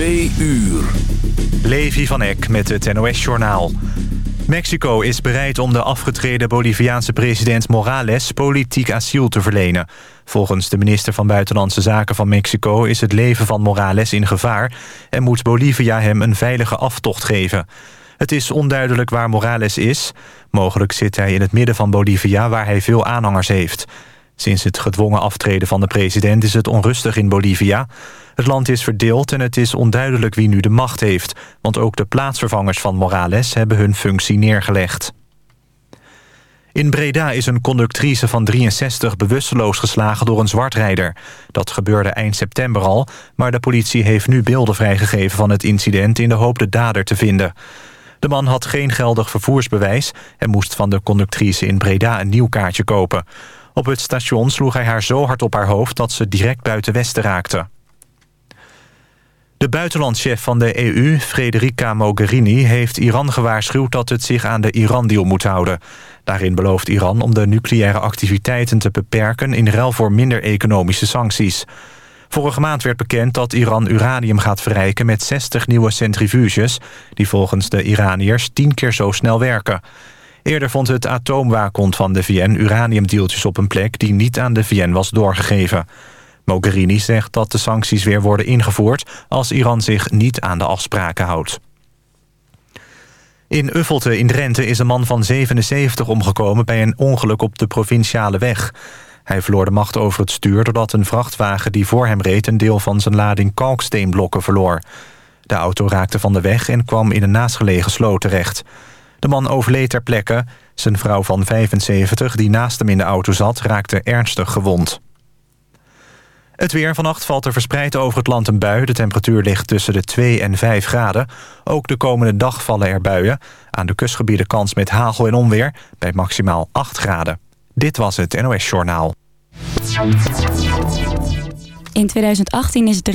Twee uur. Levi van Eck met het NOS-journaal. Mexico is bereid om de afgetreden Boliviaanse president Morales politiek asiel te verlenen. Volgens de minister van Buitenlandse Zaken van Mexico is het leven van Morales in gevaar... en moet Bolivia hem een veilige aftocht geven. Het is onduidelijk waar Morales is. Mogelijk zit hij in het midden van Bolivia waar hij veel aanhangers heeft. Sinds het gedwongen aftreden van de president is het onrustig in Bolivia. Het land is verdeeld en het is onduidelijk wie nu de macht heeft... want ook de plaatsvervangers van Morales hebben hun functie neergelegd. In Breda is een conductrice van 63 bewusteloos geslagen door een zwartrijder. Dat gebeurde eind september al, maar de politie heeft nu beelden vrijgegeven van het incident... in de hoop de dader te vinden. De man had geen geldig vervoersbewijs... en moest van de conductrice in Breda een nieuw kaartje kopen. Op het station sloeg hij haar zo hard op haar hoofd... dat ze direct buiten Westen raakte. De buitenlandchef van de EU, Frederica Mogherini... heeft Iran gewaarschuwd dat het zich aan de Iran-deal moet houden. Daarin belooft Iran om de nucleaire activiteiten te beperken... in ruil voor minder economische sancties. Vorige maand werd bekend dat Iran uranium gaat verrijken... met 60 nieuwe centrifuges... die volgens de Iraniërs tien keer zo snel werken. Eerder vond het atoomwaakhond van de VN uraniumdeeltjes op een plek... die niet aan de VN was doorgegeven. Mogherini zegt dat de sancties weer worden ingevoerd... als Iran zich niet aan de afspraken houdt. In Uffelte in Drenthe is een man van 77 omgekomen... bij een ongeluk op de provinciale weg. Hij verloor de macht over het stuur... doordat een vrachtwagen die voor hem reed... een deel van zijn lading kalksteenblokken verloor. De auto raakte van de weg en kwam in een naastgelegen sloot terecht. De man overleed ter plekke. Zijn vrouw van 75, die naast hem in de auto zat... raakte ernstig gewond. Het weer vannacht valt er verspreid over het land een bui. De temperatuur ligt tussen de 2 en 5 graden. Ook de komende dag vallen er buien. Aan de kustgebieden kans met hagel en onweer bij maximaal 8 graden. Dit was het NOS Journaal. In 2018 is 53.265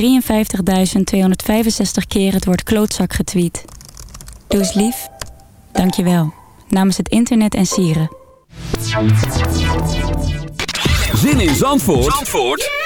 keer het woord klootzak getweet. Doe eens lief. Dank je wel. Namens het internet en sieren. Zin in Zandvoort, Zandvoort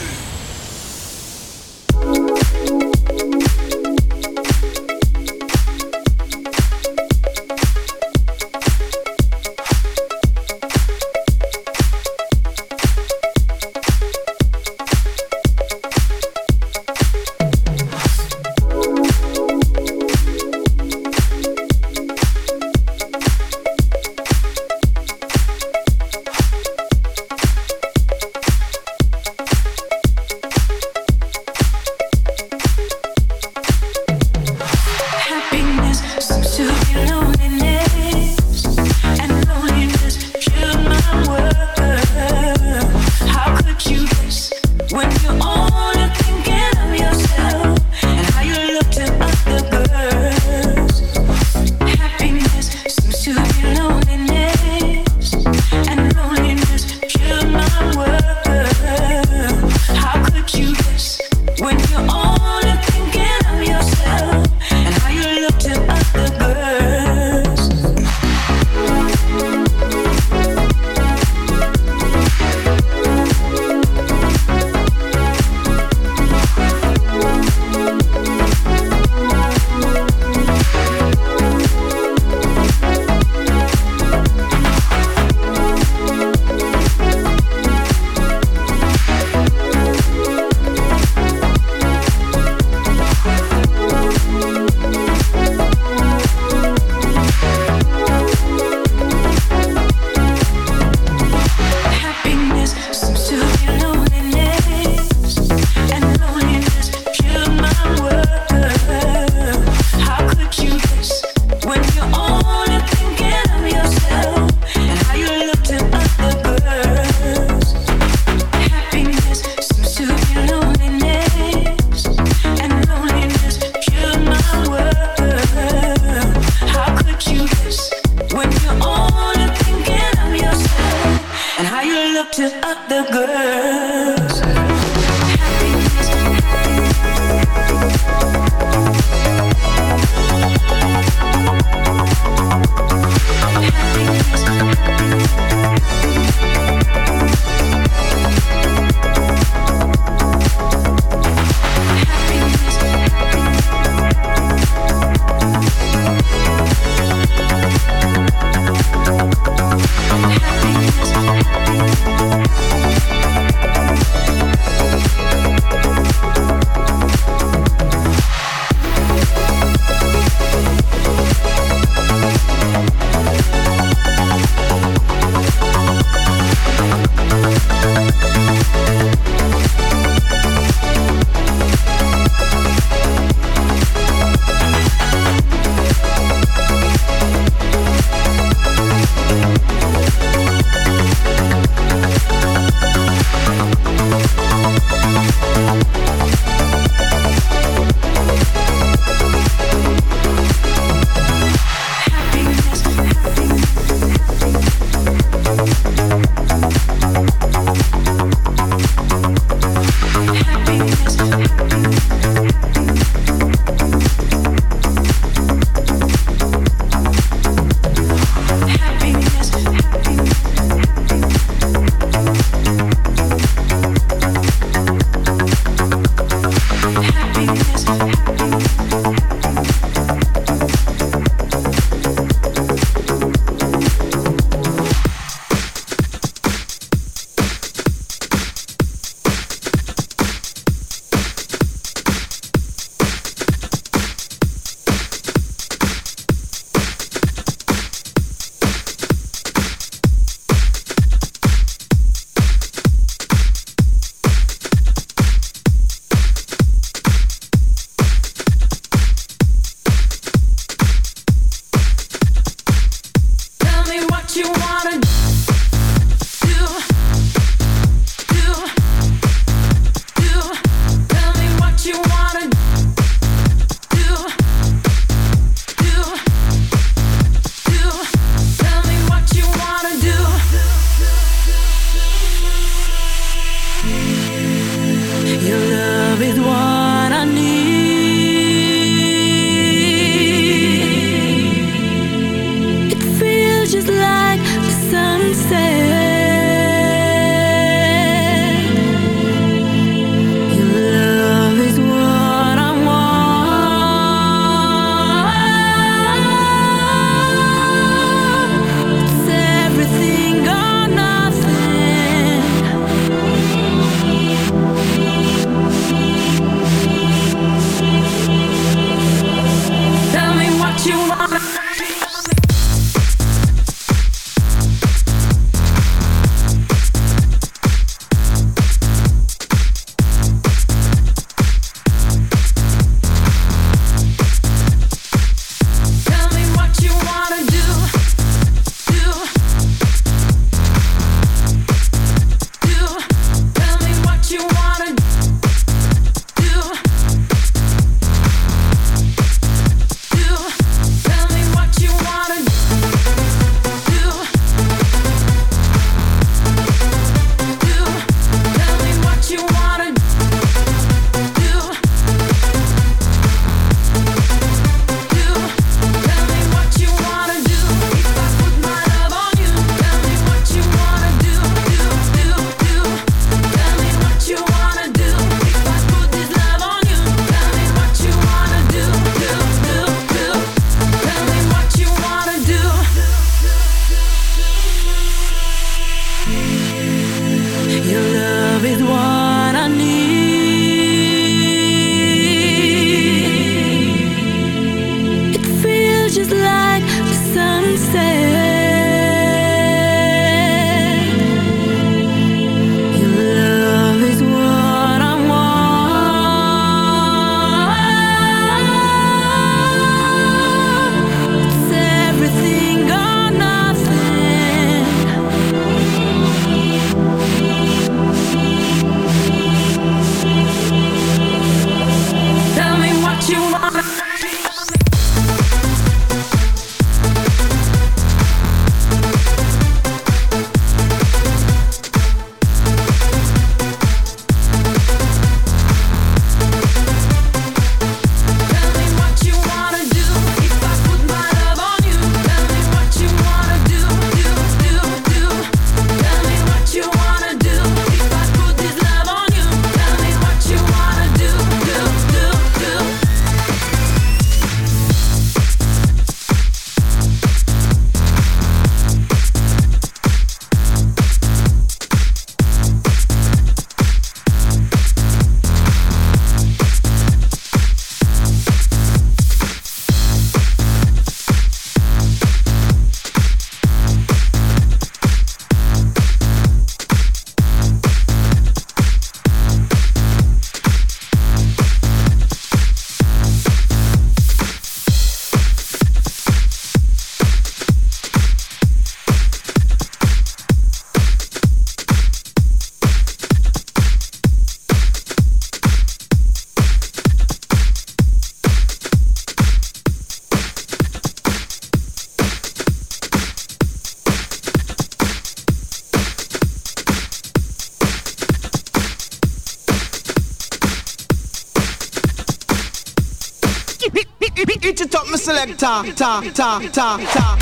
Ta, ta, ta, ta, ta,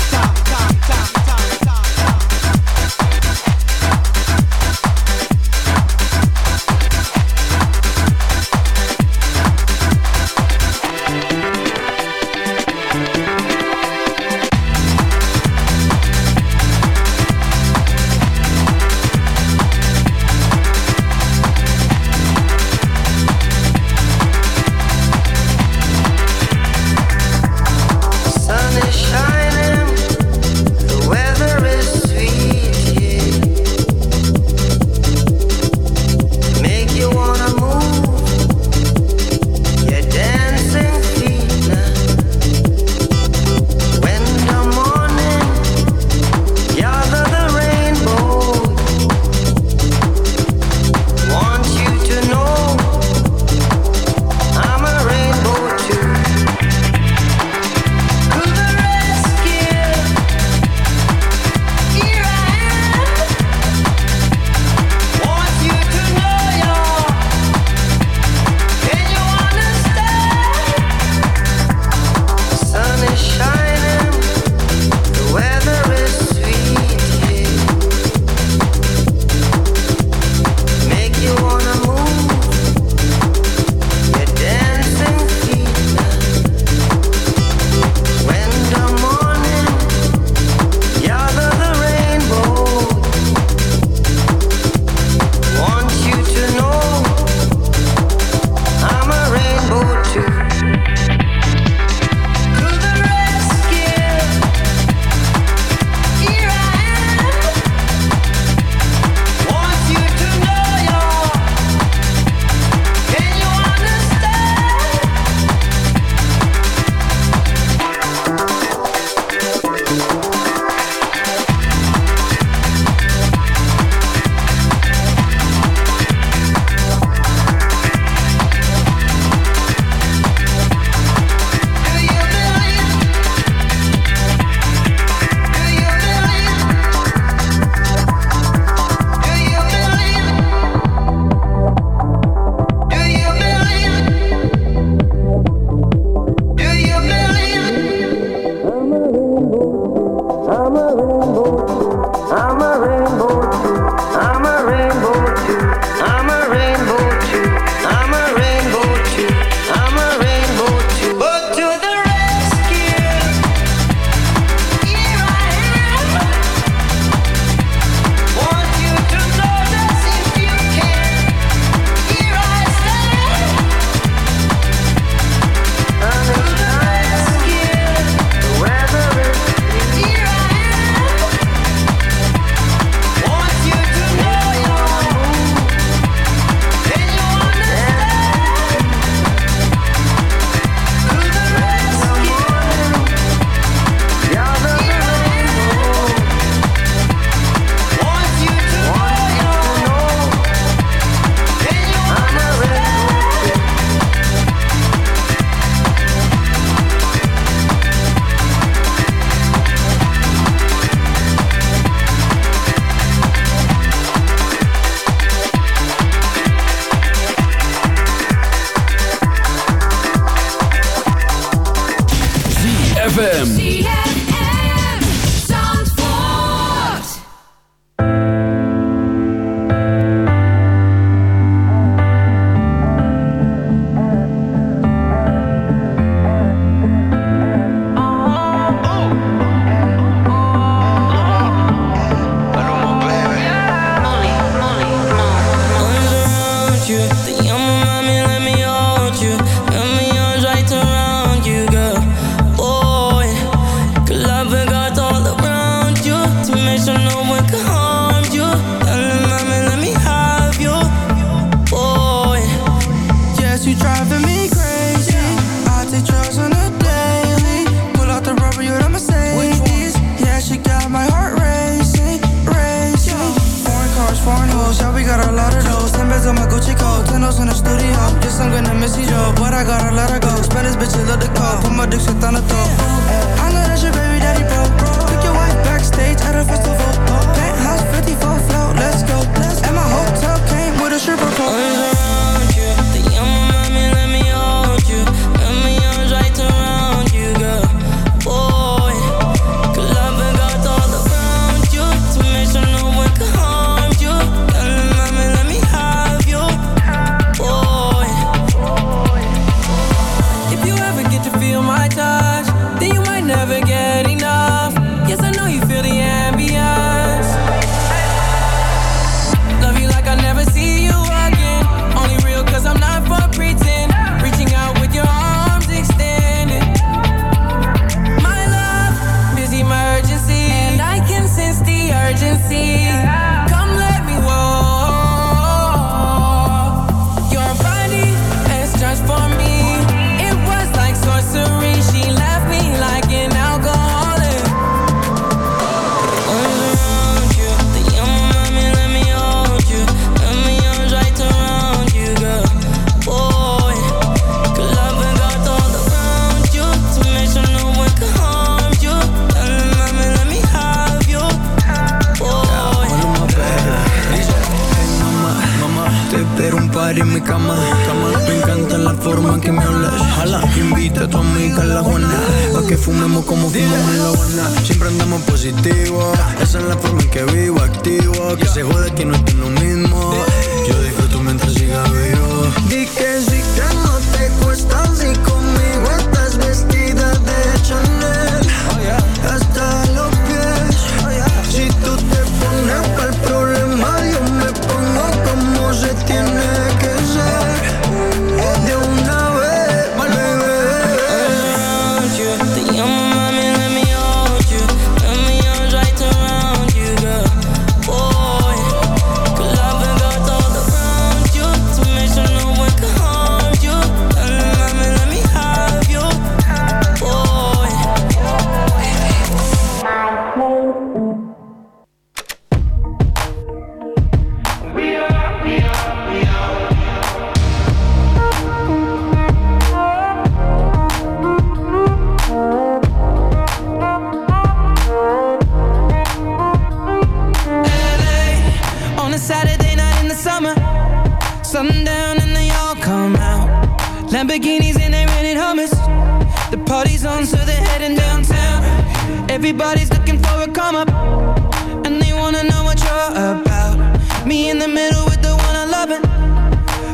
the middle with the one I love it.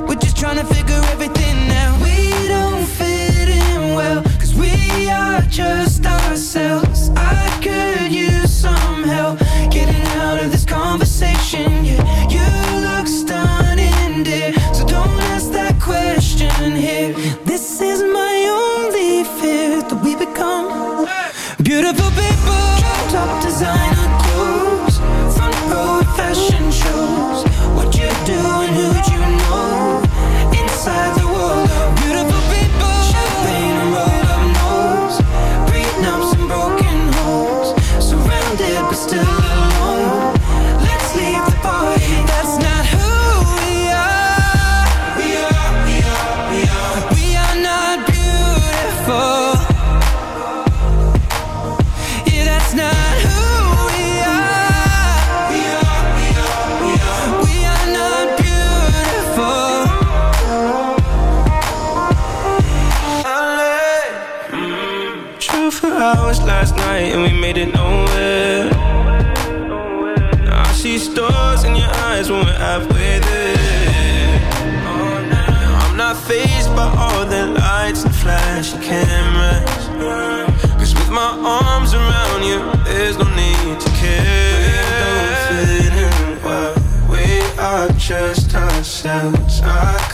We're just trying to figure everything out. We don't fit in well, cause we are just ourselves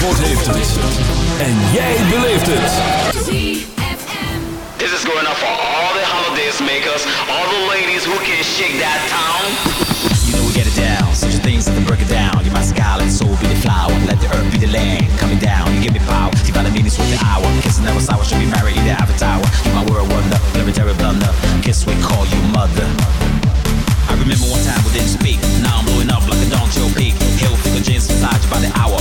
En jij beleeft het. This is going out for all the holidays makers, all the ladies who can shake that town. You know we get it down, such things that can break it down. You my sky, let the soul be the flower, let the earth be the land. Coming down, you give me power, divine meanings with the hour. Kissing never sour, should be married in the Eiffel Tower. You my world wonder, legendary blunder. Kiss we call you mother. I remember one time we didn't speak, now I'm blowing up like a Don Joe peak. Hill figure jeans inside you by the hour.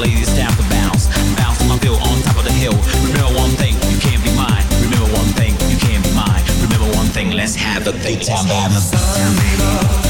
Ladies, down to bounce. Bounce bill on top of the hill. Remember one thing, you can't be mine. Remember one thing, you can't be mine. Remember one thing, let's have a good time, baby.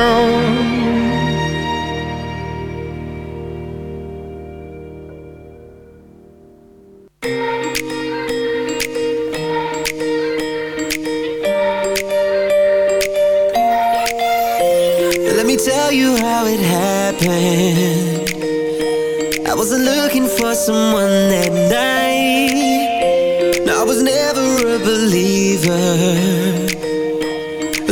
Girl.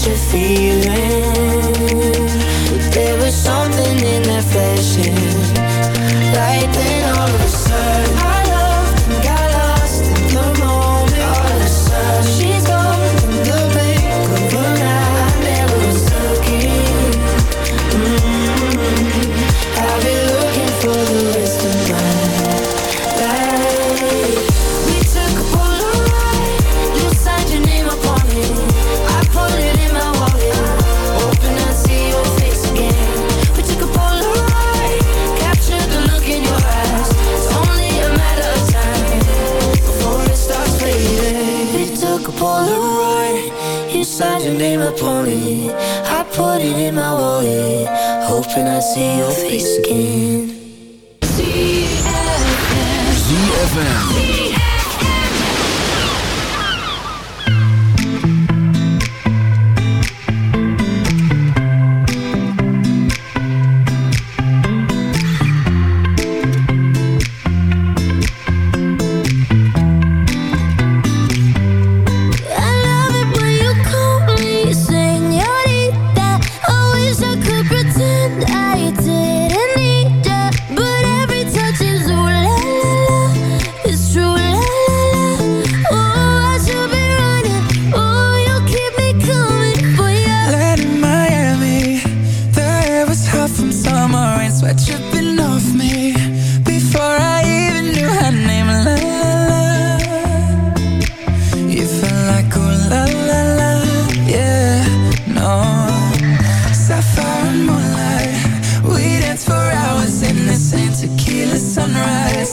what you're feeling. There was something in that flashing. see your face again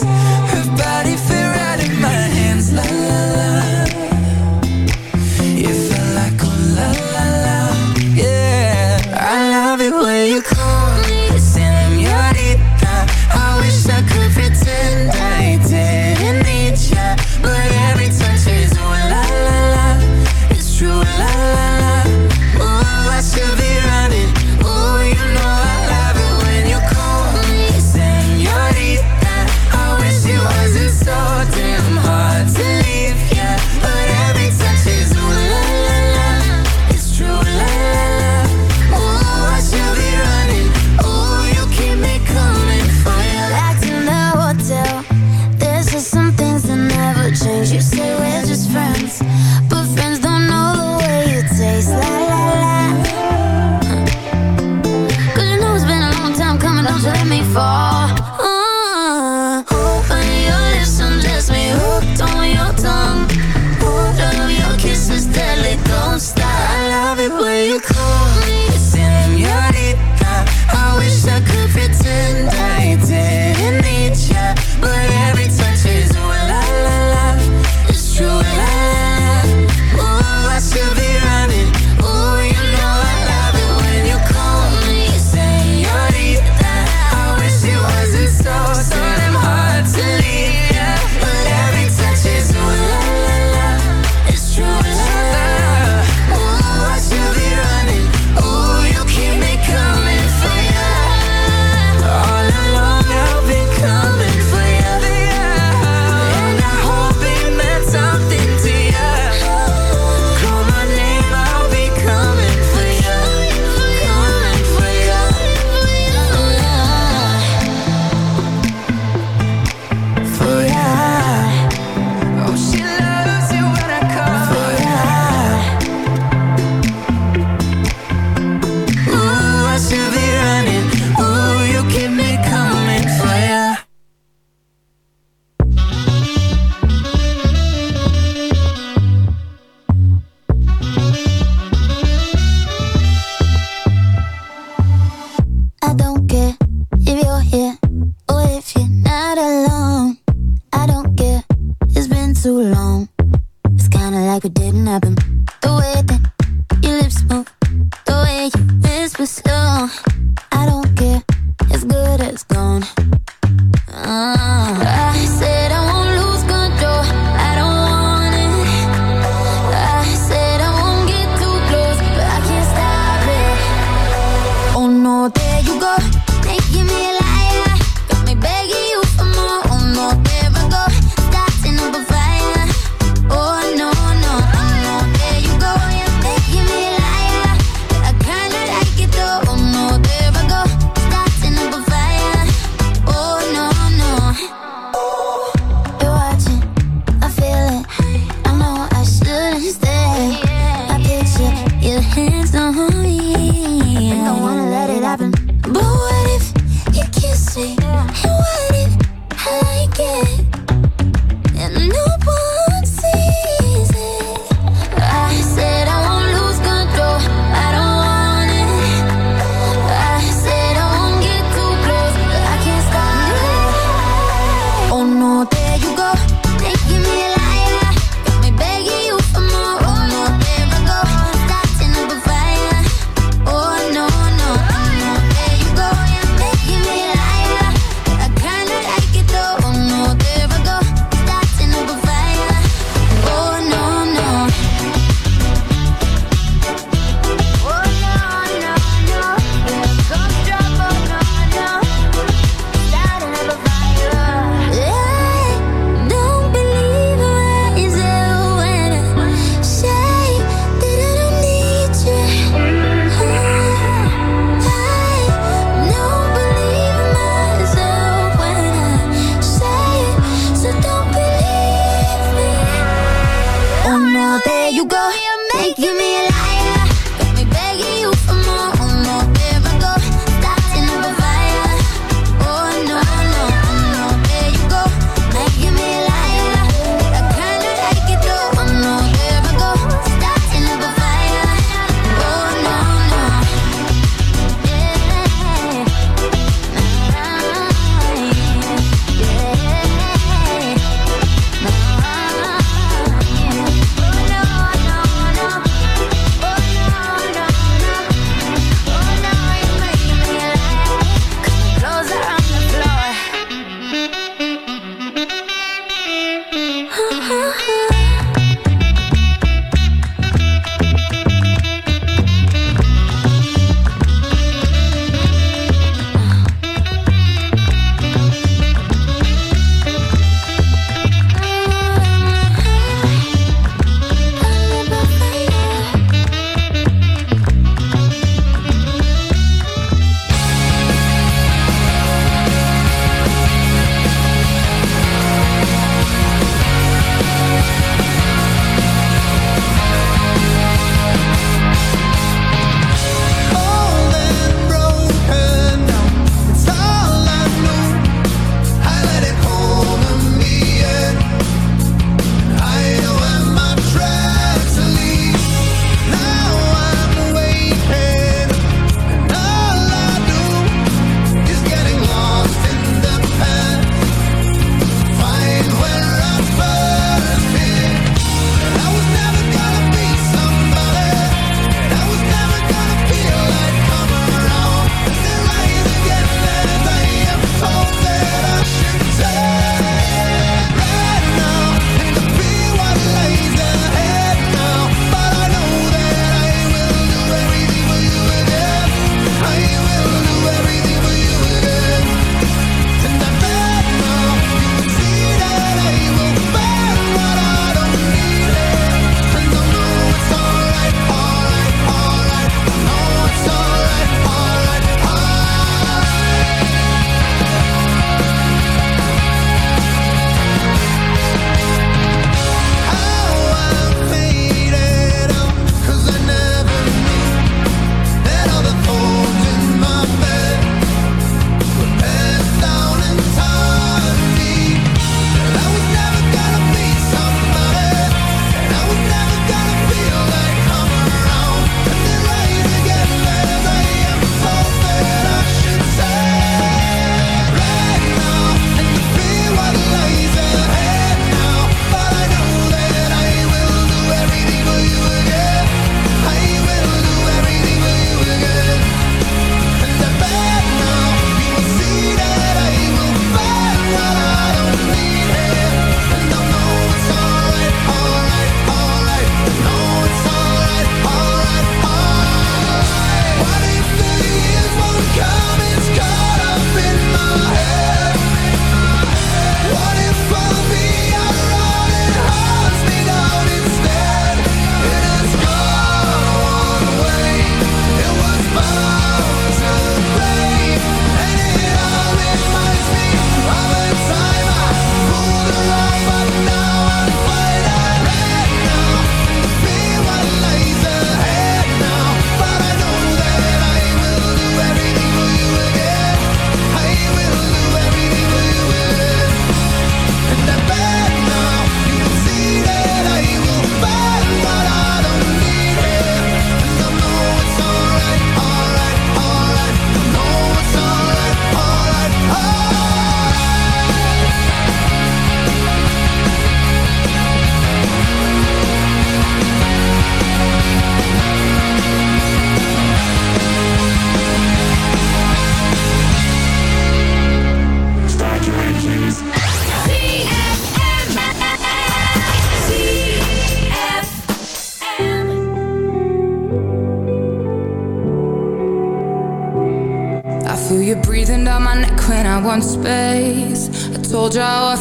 Yes.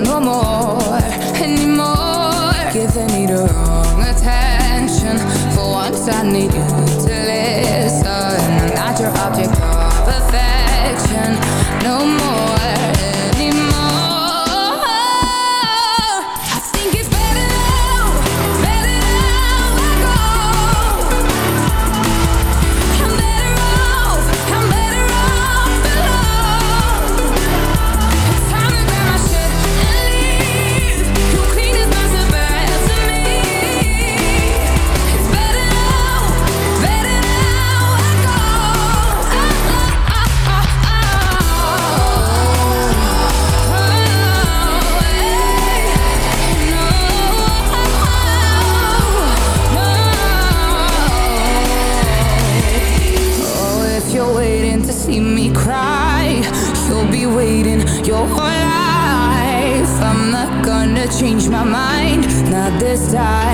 nuovo amore not this time.